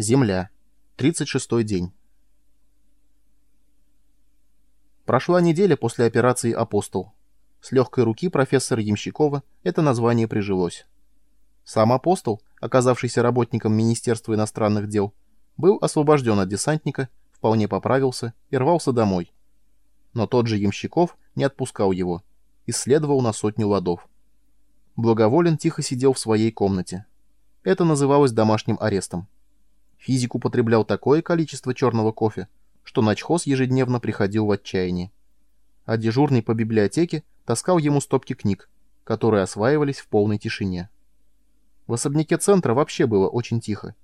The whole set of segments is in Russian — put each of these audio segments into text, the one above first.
Земля. 36-й день. Прошла неделя после операции «Апостол». С легкой руки профессора Ямщикова это название прижилось. Сам «Апостол», оказавшийся работником Министерства иностранных дел, был освобожден от десантника, вполне поправился и рвался домой. Но тот же Ямщиков не отпускал его, исследовал на сотню ладов. Благоволен тихо сидел в своей комнате. Это называлось домашним арестом. Физик употреблял такое количество черного кофе, что начхоз ежедневно приходил в отчаяние. А дежурный по библиотеке таскал ему стопки книг, которые осваивались в полной тишине. В особняке центра вообще было очень тихо.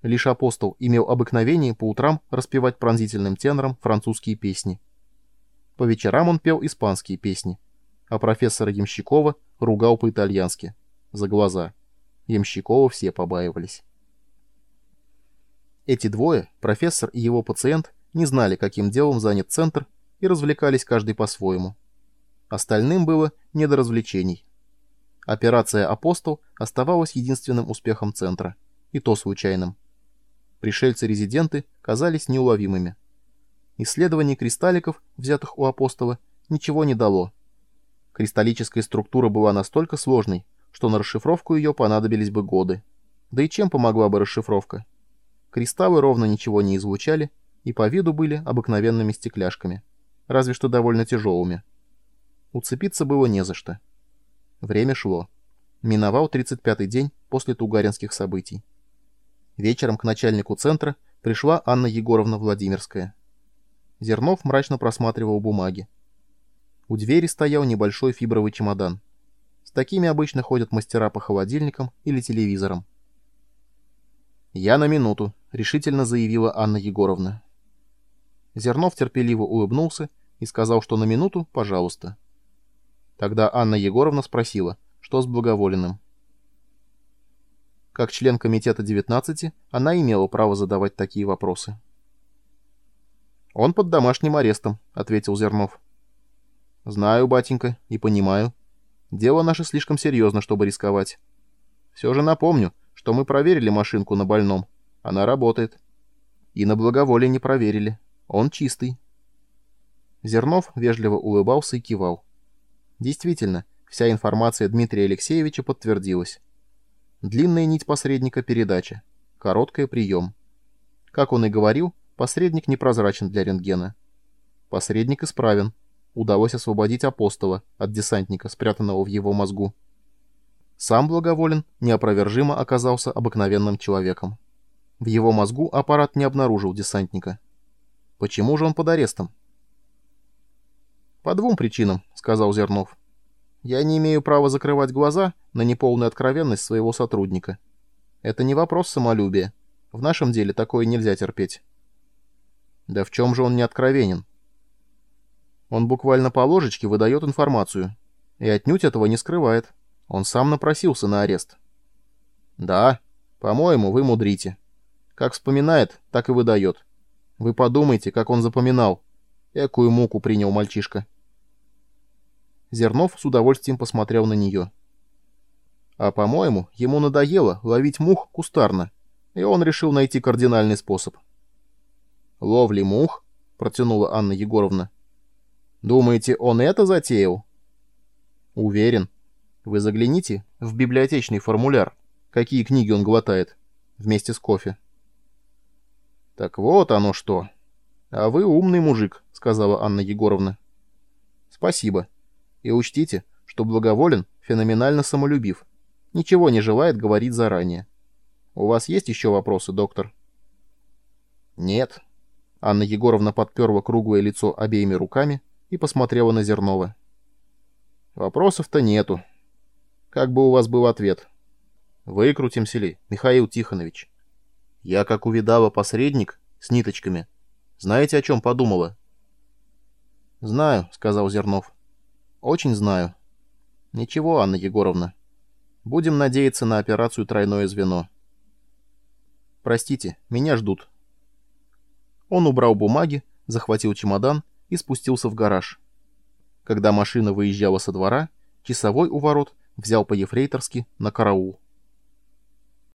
Лишь апостол имел обыкновение по утрам распевать пронзительным тенором французские песни. По вечерам он пел испанские песни, а профессора Ямщикова ругал по-итальянски, за глаза. Ямщикова все побаивались. Эти двое, профессор и его пациент, не знали, каким делом занят центр, и развлекались каждый по-своему. Остальным было не до развлечений. Операция «Апостол» оставалась единственным успехом центра, и то случайным. Пришельцы-резиденты казались неуловимыми. Исследование кристалликов, взятых у апостола, ничего не дало. Кристаллическая структура была настолько сложной, что на расшифровку ее понадобились бы годы. Да и чем помогла бы расшифровка? Кристаллы ровно ничего не излучали и по виду были обыкновенными стекляшками, разве что довольно тяжелыми. Уцепиться было не за что. Время шло. Миновал 35-й день после тугаринских событий. Вечером к начальнику центра пришла Анна Егоровна Владимирская. Зернов мрачно просматривал бумаги. У двери стоял небольшой фибровый чемодан. С такими обычно ходят мастера по холодильникам или телевизорам. «Я на минуту», — решительно заявила Анна Егоровна. Зернов терпеливо улыбнулся и сказал, что на минуту, пожалуйста. Тогда Анна Егоровна спросила, что с благоволенным. Как член комитета 19, она имела право задавать такие вопросы. «Он под домашним арестом», — ответил Зернов. «Знаю, батенька, и понимаю. Дело наше слишком серьезно, чтобы рисковать. Все же напомню, что мы проверили машинку на больном. Она работает. И на благоволие не проверили. Он чистый. Зернов вежливо улыбался и кивал. Действительно, вся информация Дмитрия Алексеевича подтвердилась. Длинная нить посредника — передача, короткая — прием. Как он и говорил, посредник непрозрачен для рентгена. Посредник исправен. Удалось освободить апостола от десантника, спрятанного в его мозгу. Сам Благоволен неопровержимо оказался обыкновенным человеком. В его мозгу аппарат не обнаружил десантника. Почему же он под арестом? «По двум причинам», — сказал Зернов. «Я не имею права закрывать глаза на неполную откровенность своего сотрудника. Это не вопрос самолюбия. В нашем деле такое нельзя терпеть». «Да в чем же он не откровенен?» Он буквально по ложечке выдает информацию. И отнюдь этого не скрывает. Он сам напросился на арест. Да, по-моему, вы мудрите. Как вспоминает, так и выдает. Вы подумайте, как он запоминал. Экую муку принял мальчишка. Зернов с удовольствием посмотрел на нее. А по-моему, ему надоело ловить мух кустарно, и он решил найти кардинальный способ. «Ловли мух?» — протянула Анна Егоровна. «Думаете, он это затеял?» «Уверен. Вы загляните в библиотечный формуляр, какие книги он глотает, вместе с кофе. Так вот оно что. А вы умный мужик, сказала Анна Егоровна. Спасибо. И учтите, что благоволен феноменально самолюбив. Ничего не желает говорить заранее. У вас есть еще вопросы, доктор? Нет. Анна Егоровна подперла круглое лицо обеими руками и посмотрела на Зернова. Вопросов-то нету, как бы у вас был ответ? Выкрутимся ли, Михаил Тихонович? Я, как увидала посредник, с ниточками. Знаете, о чем подумала? Знаю, сказал Зернов. Очень знаю. Ничего, Анна Егоровна. Будем надеяться на операцию «Тройное звено». Простите, меня ждут. Он убрал бумаги, захватил чемодан и спустился в гараж. Когда машина выезжала со двора, часовой у ворот взял по-ефрейторски на караул.